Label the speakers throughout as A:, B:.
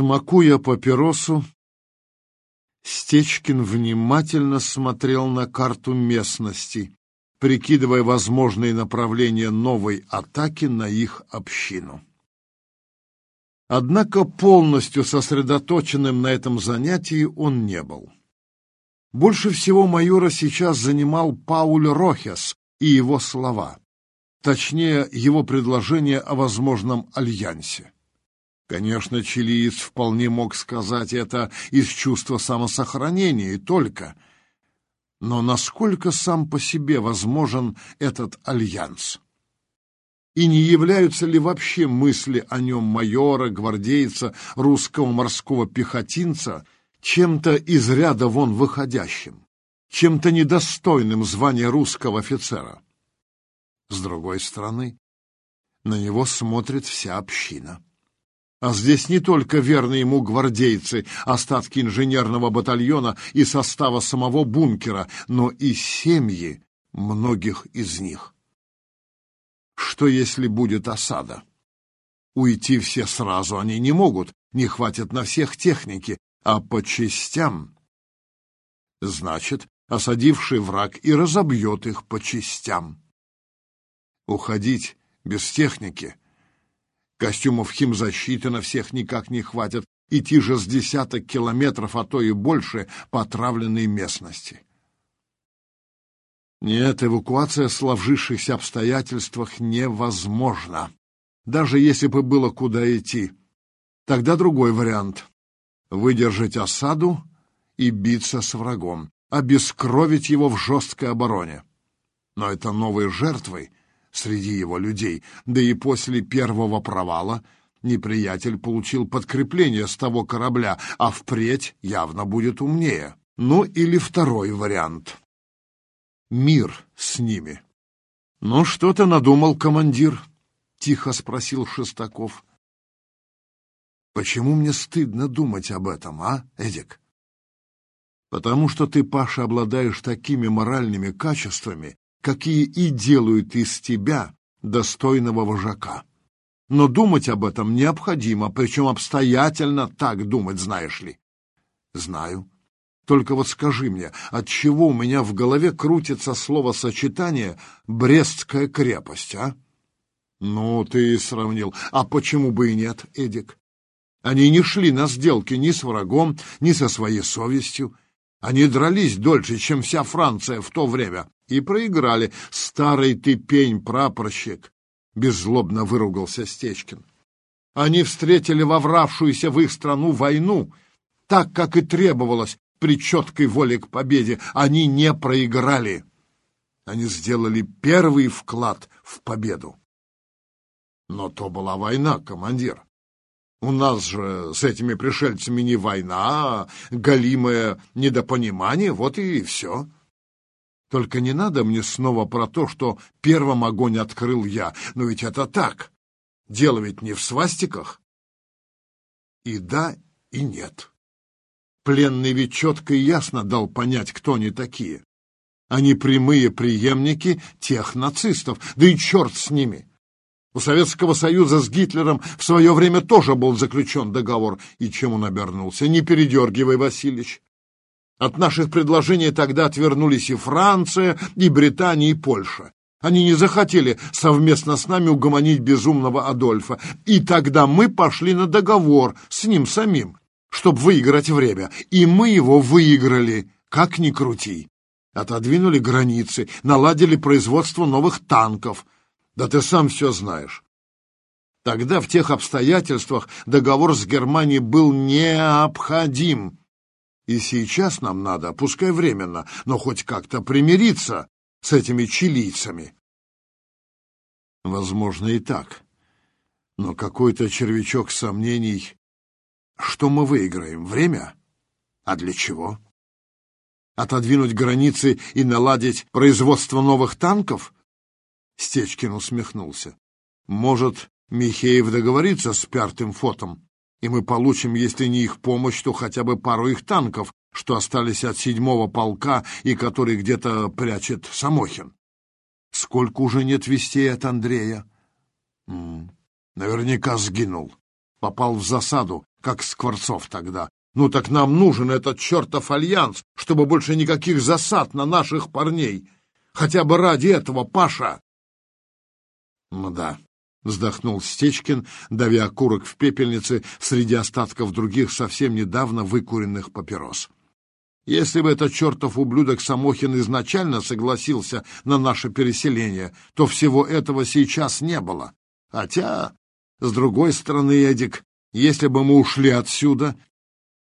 A: Смакуя папиросу, Стечкин внимательно смотрел на карту местности, прикидывая возможные направления новой атаки на их общину. Однако полностью сосредоточенным на этом занятии он не был. Больше всего майора сейчас занимал Пауль Рохес и его слова, точнее, его предложение о возможном альянсе. Конечно, чилиец вполне мог сказать это из чувства самосохранения и только. Но насколько сам по себе возможен этот альянс? И не являются ли вообще мысли о нем майора, гвардейца, русского морского пехотинца чем-то из ряда вон выходящим, чем-то недостойным звания русского офицера? С другой стороны, на него смотрит вся община. А здесь не только верные ему гвардейцы, остатки инженерного батальона и состава самого бункера, но и семьи многих из них. Что если будет осада? Уйти все сразу они не могут, не хватит на всех техники, а по частям. Значит, осадивший враг и разобьет их по частям. Уходить без техники Костюмов химзащиты на всех никак не хватит. Идти же с десяток километров, а то и больше, по отравленной местности. Нет, эвакуация в сложившихся обстоятельствах невозможна. Даже если бы было куда идти. Тогда другой вариант. Выдержать осаду и биться с врагом. Обескровить его в жесткой обороне. Но это новые жертвы, среди его людей, да и после первого провала неприятель получил подкрепление с того корабля, а впредь явно будет умнее. Ну или второй вариант. Мир с ними. «Ну, что ты надумал, командир?» — тихо спросил Шестаков. «Почему мне стыдно думать об этом, а, Эдик?» «Потому что ты, Паша, обладаешь такими моральными качествами, какие и делают из тебя достойного вожака. Но думать об этом необходимо, причем обстоятельно так думать, знаешь ли. Знаю. Только вот скажи мне, от чего у меня в голове крутится словосочетание «Брестская крепость», а? Ну, ты сравнил. А почему бы и нет, Эдик? Они не шли на сделки ни с врагом, ни со своей совестью. Они дрались дольше, чем вся Франция в то время, и проиграли. Старый ты пень, прапорщик, — беззлобно выругался Стечкин. Они встретили вовравшуюся в их страну войну, так, как и требовалось при четкой воле к победе. Они не проиграли. Они сделали первый вклад в победу. Но то была война, командир. У нас же с этими пришельцами не война, а галимое недопонимание, вот и все. Только не надо мне снова про то, что первым огонь открыл я. Но ведь это так. Дело ведь не в свастиках. И да, и нет. Пленный ведь четко и ясно дал понять, кто они такие. Они прямые преемники тех нацистов, да и черт с ними. У Советского Союза с Гитлером в свое время тоже был заключен договор. И чем он обернулся? Не передергивай, Васильевич. От наших предложений тогда отвернулись и Франция, и Британия, и Польша. Они не захотели совместно с нами угомонить безумного Адольфа. И тогда мы пошли на договор с ним самим, чтобы выиграть время. И мы его выиграли, как ни крути. Отодвинули границы, наладили производство новых танков — да ты сам все знаешь. Тогда в тех обстоятельствах договор с Германией был необходим. И сейчас нам надо, пускай временно, но хоть как-то примириться с этими чилийцами. Возможно и так. Но какой-то червячок сомнений. Что мы выиграем? Время? А для чего? Отодвинуть границы и наладить производство новых танков? Стечкин усмехнулся. Может, Михеев договорится с пятым фотом, и мы получим, если не их помощь, то хотя бы пару их танков, что остались от седьмого полка и который где-то прячет Самохин. Сколько уже нет вестей от Андрея? Наверняка сгинул. Попал в засаду, как Скворцов тогда. Ну так нам нужен этот чертов альянс, чтобы больше никаких засад на наших парней. Хотя бы ради этого, Паша. Ну да, вздохнул Стечкин, давя окурок в пепельнице среди остатков других совсем недавно выкуренных папирос. Если бы этот чертов ублюдок Самохин изначально согласился на наше переселение, то всего этого сейчас не было. Хотя, с другой стороны, Эдик, если бы мы ушли отсюда,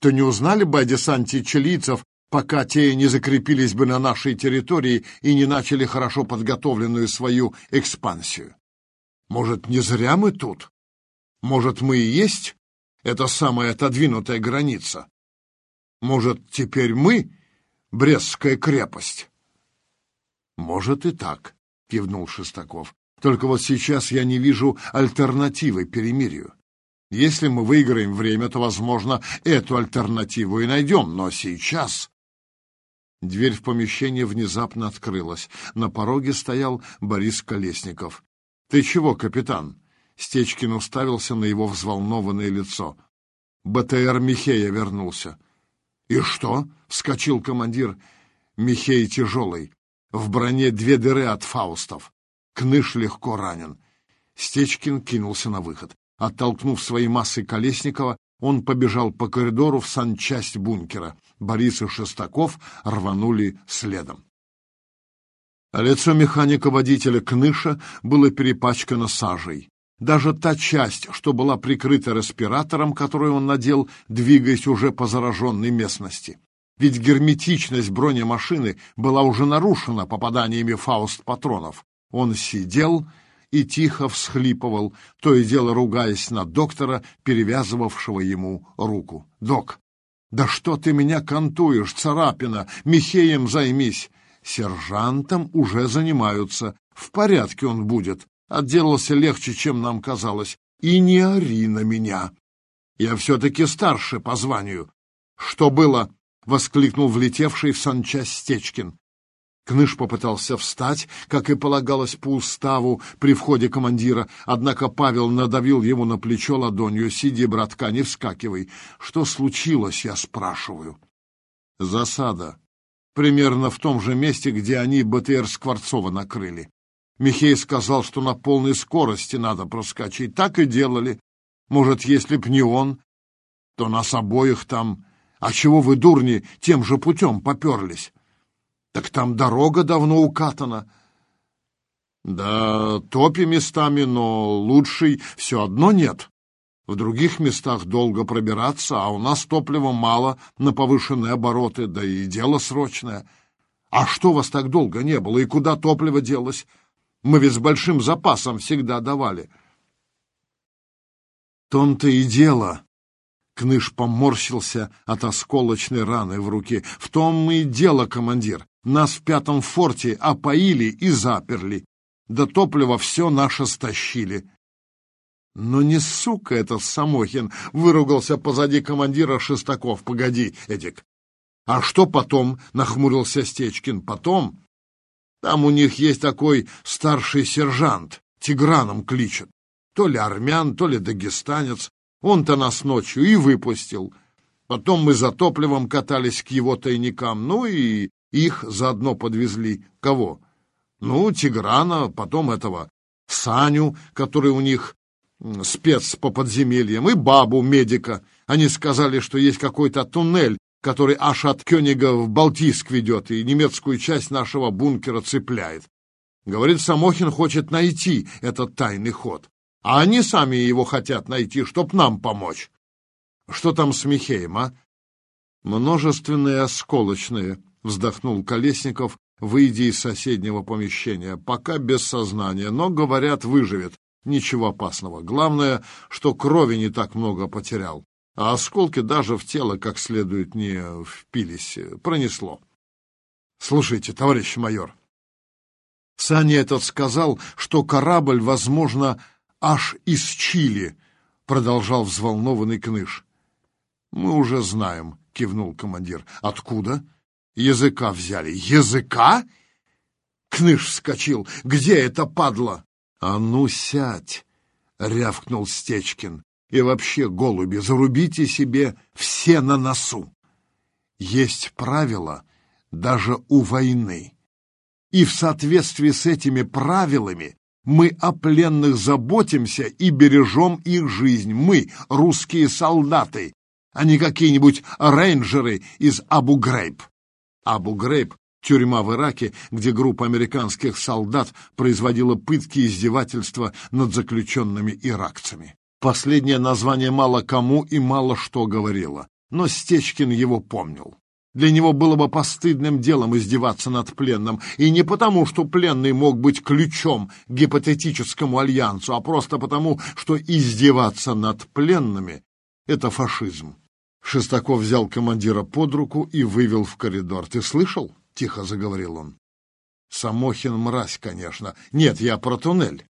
A: то не узнали бы о десанте чилийцев, пока те не закрепились бы на нашей территории и не начали хорошо подготовленную свою экспансию. Может, не зря мы тут? Может, мы и есть эта самая отодвинутая граница? Может, теперь мы — Брестская крепость? Может и так, — кивнул Шестаков. Только вот сейчас я не вижу альтернативы перемирию. Если мы выиграем время, то, возможно, эту альтернативу и найдем, но сейчас... Дверь в помещение внезапно открылась. На пороге стоял Борис Колесников. — Ты чего, капитан? Стечкин уставился на его взволнованное лицо. БТР Михея вернулся. «И что?» — вскочил командир. Михей тяжелый. В броне две дыры от фаустов. Кныш легко ранен. Стечкин кинулся на выход. Оттолкнув своей массой Колесникова, он побежал по коридору в санчасть бункера. Борис и Шестаков рванули следом. А лицо механика-водителя Кныша было перепачкано сажей. Даже та часть, что была прикрыта респиратором, который он надел, двигаясь уже по зараженной местности. Ведь герметичность бронемашины была уже нарушена попаданиями фауст-патронов. Он сидел и тихо всхлипывал, то и дело ругаясь на доктора, перевязывавшего ему руку. «Док, да что ты меня кантуешь, царапина? Михеем займись!» «Сержантом уже занимаются. В порядке он будет. Отделался легче, чем нам казалось. И не ори на меня. Я все-таки старше по званию. Что было? — воскликнул влетевший в санчасть Стечкин. Кныш попытался встать, как и полагалось по уставу при входе командира, однако Павел надавил ему на плечо ладонью. «Сиди, братка, не вскакивай. Что случилось, я спрашиваю?» «Засада. Примерно в том же месте, где они БТР Скворцова накрыли. Михей сказал, что на полной скорости надо проскочить. Так и делали. Может, если б не он, то нас обоих там... А чего вы, дурни, тем же путем поперлись? Так там дорога давно укатана. Да, топи местами, но лучшей все одно нет. В других местах долго пробираться, а у нас топлива мало на повышенные обороты, да и дело срочное. А что вас так долго не было, и куда топливо делось? Мы ведь с большим запасом всегда давали. Том-то и дело. Кныш поморщился от осколочной раны в руке. В том и дело, командир. Нас в пятом форте опоили и заперли. До топлива все наше стащили. Но не сука этот Самохин, выругался позади командира Шестаков. Погоди, Эдик. А что потом? Нахмурился Стечкин. Потом там у них есть такой старший сержант, Тиграном кличет. То ли армян, то ли дагестанец. Он-то нас ночью и выпустил. Потом мы за топливом катались к его тайникам, ну и их заодно подвезли. Кого? Ну, Тиграна, потом этого Саню, который у них спец по подземельям, и бабу, медика. Они сказали, что есть какой-то туннель, который аж от Кёнига в Балтийск ведет и немецкую часть нашего бункера цепляет. Говорит, Самохин хочет найти этот тайный ход, а они сами его хотят найти, чтоб нам помочь. Что там с Михеем, а? Множественные осколочные, вздохнул Колесников, выйдя из соседнего помещения. Пока без сознания, но, говорят, выживет. Ничего опасного. Главное, что крови не так много потерял а осколки даже в тело как следует не впились, пронесло. Слушайте, товарищ майор, Саня этот сказал, что корабль, возможно, аж из Чили, продолжал взволнованный Кныш. Мы уже знаем, кивнул командир. Откуда? Языка взяли. Языка? Кныш вскочил. Где это падла? А ну сядь, рявкнул Стечкин И вообще, голуби, зарубите себе все на носу. Есть правила даже у войны. И в соответствии с этими правилами мы о пленных заботимся и бережем их жизнь. Мы, русские солдаты, а не какие-нибудь рейнджеры из Абу-Грейб. Абу-Грейб — тюрьма в Ираке, где группа американских солдат производила пытки и издевательства над заключенными иракцами. Последнее название мало кому и мало что говорило, но Стечкин его помнил. Для него было бы постыдным делом издеваться над пленным, и не потому, что пленный мог быть ключом к гипотетическому альянсу, а просто потому, что издеваться над пленными — это фашизм. Шестаков взял командира под руку и вывел в коридор. «Ты слышал?» — тихо заговорил он. «Самохин мразь, конечно. Нет, я про туннель.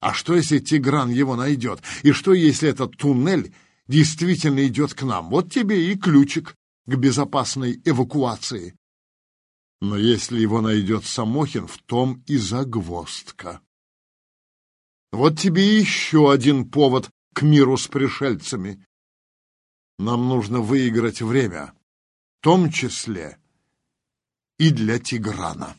A: А что, если Тигран его найдет? И что, если этот туннель действительно идет к нам? Вот тебе и ключик к безопасной эвакуации. Но если его найдет Самохин, в том и загвоздка. Вот тебе еще один повод к миру с пришельцами. Нам нужно выиграть время, в том числе и для Тиграна.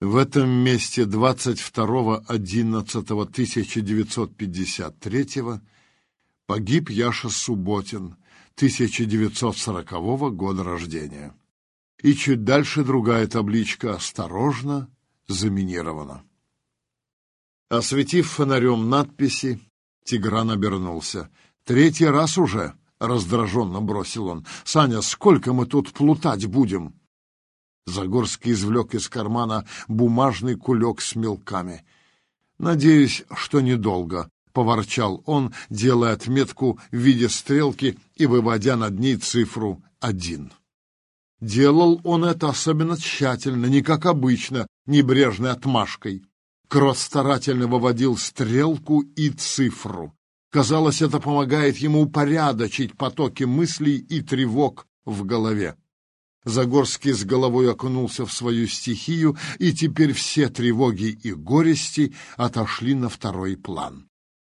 A: В этом месте 22.11.1953 Погиб Яша Субботин, 1940 года рождения. И чуть дальше другая табличка «Осторожно, заминировано». Осветив фонарем надписи, Тигран обернулся. «Третий раз уже!» — раздраженно бросил он. «Саня, сколько мы тут плутать будем?» Загорский извлек из кармана бумажный кулек с мелками. «Надеюсь, что недолго», — поворчал он, делая отметку в виде стрелки и выводя над ней цифру один. Делал он это особенно тщательно, не как обычно, небрежной отмашкой. Крот старательно выводил стрелку и цифру. Казалось, это помогает ему упорядочить потоки мыслей и тревог в голове. Загорский с головой окунулся в свою стихию, и теперь все тревоги и горести отошли на второй план.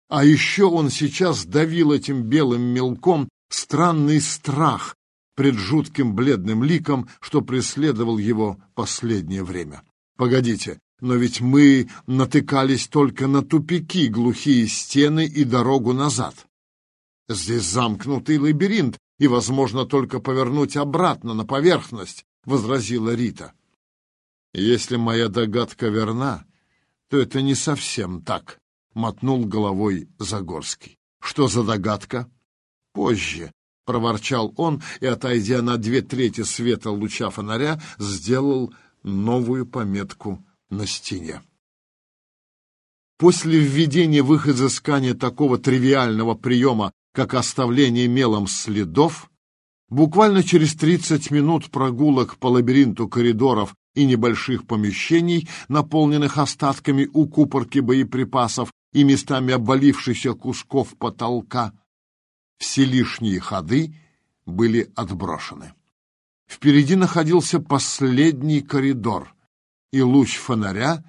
A: А еще он сейчас давил этим белым мелком странный страх пред жутким бледным ликом, что преследовал его последнее время. Погодите, но ведь мы натыкались только на тупики, глухие стены и дорогу назад. Здесь замкнутый лабиринт, и возможно только повернуть обратно на поверхность, — возразила Рита. Если моя догадка верна, то это не совсем так, мотнул головой Загорский. Что за догадка? Позже, проворчал он и, отойдя на две трети света луча фонаря, сделал новую пометку на стене. После введения в их изыскание такого тривиального приема, как оставление мелом следов, буквально через 30 минут прогулок по лабиринту коридоров и небольших помещений, наполненных остатками укупорки боеприпасов и местами обвалившихся кусков потолка, все лишние ходы были отброшены. Впереди находился последний коридор, и луч фонаря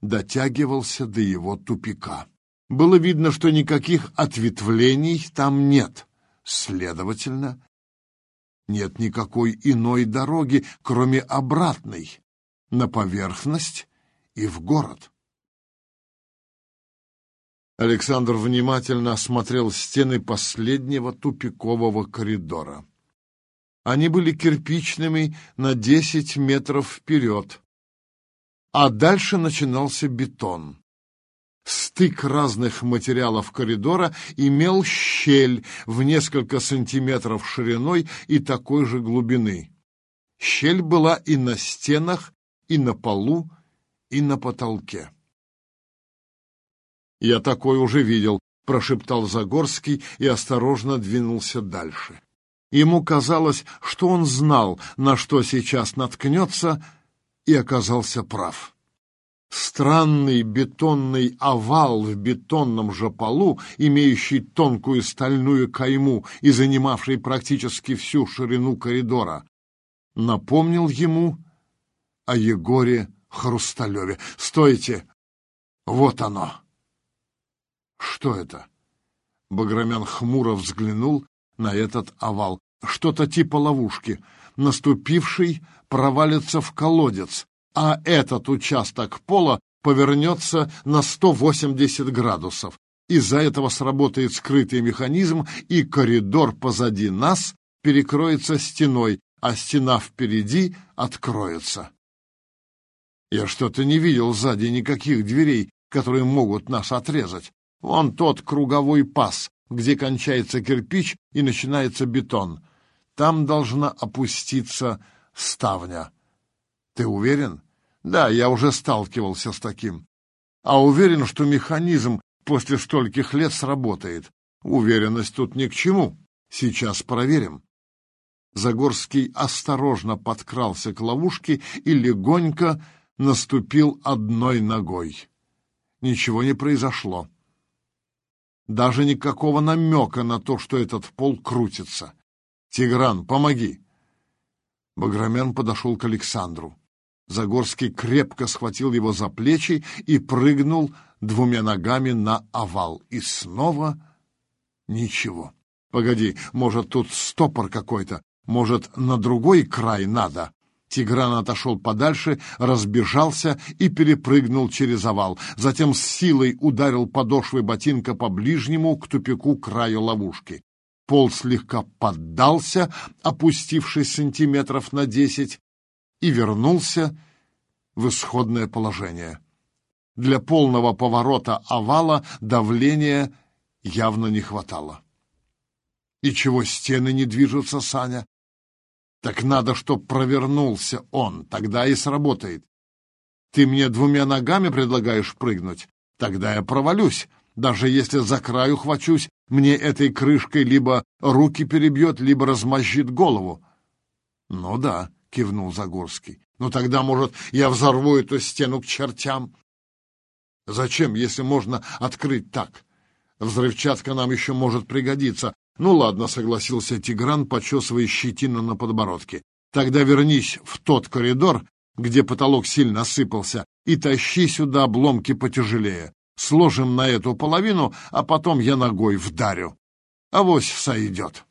A: дотягивался до его тупика. Было видно, что никаких ответвлений там нет. Следовательно, нет никакой иной дороги, кроме обратной, на поверхность и в город. Александр внимательно осмотрел стены последнего тупикового коридора. Они были кирпичными на десять метров вперед, а дальше начинался бетон. Стык разных материалов коридора имел щель в несколько сантиметров шириной и такой же глубины. Щель была и на стенах, и на полу, и на потолке. «Я такой уже видел», — прошептал Загорский и осторожно двинулся дальше. Ему казалось, что он знал, на что сейчас наткнется, и оказался прав. Странный бетонный овал в бетонном же полу, имеющий тонкую стальную кайму и занимавший практически всю ширину коридора, напомнил ему о Егоре Хрусталеве. «Стойте! Вот оно!» Что это? Баграмян хмуро взглянул на этот овал. Что-то типа ловушки. Наступивший провалится в колодец, а этот участок пола повернется на 180 градусов. Из-за этого сработает скрытый механизм, и коридор позади нас перекроется стеной, а стена впереди откроется. Я что-то не видел сзади никаких дверей, которые могут нас отрезать. Вон тот круговой паз, где кончается кирпич и начинается бетон. Там должна опуститься ставня. Ты уверен? Да, я уже сталкивался с таким. А уверен, что механизм после стольких лет сработает. Уверенность тут ни к чему. Сейчас проверим. Загорский осторожно подкрался к ловушке и легонько наступил одной ногой. Ничего не произошло. Даже никакого намека на то, что этот пол крутится. «Тигран, помоги!» Баграмян подошел к Александру. Загорский крепко схватил его за плечи и прыгнул двумя ногами на овал. И снова ничего. «Погоди, может, тут стопор какой-то? Может, на другой край надо?» Тигран отошел подальше, разбежался и перепрыгнул через овал. Затем с силой ударил подошвой ботинка по ближнему к тупику краю ловушки. Пол слегка поддался, опустившись сантиметров на десять, и вернулся в исходное положение. Для полного поворота овала давления явно не хватало. И чего стены не движутся, Саня? Так надо, чтоб провернулся он, тогда и сработает. Ты мне двумя ногами предлагаешь прыгнуть? Тогда я провалюсь. Даже если за краю хвачусь, мне этой крышкой либо руки перебьет, либо размозжит голову. — Ну да, — кивнул Загорский. — Ну тогда, может, я взорву эту стену к чертям? — Зачем, если можно открыть так? Взрывчатка нам еще может пригодиться. «Ну ладно», — согласился Тигран, почесывая щетину на подбородке. «Тогда вернись в тот коридор, где потолок сильно осыпался, и тащи сюда обломки потяжелее. Сложим на эту половину, а потом я ногой вдарю. Авось сойдет».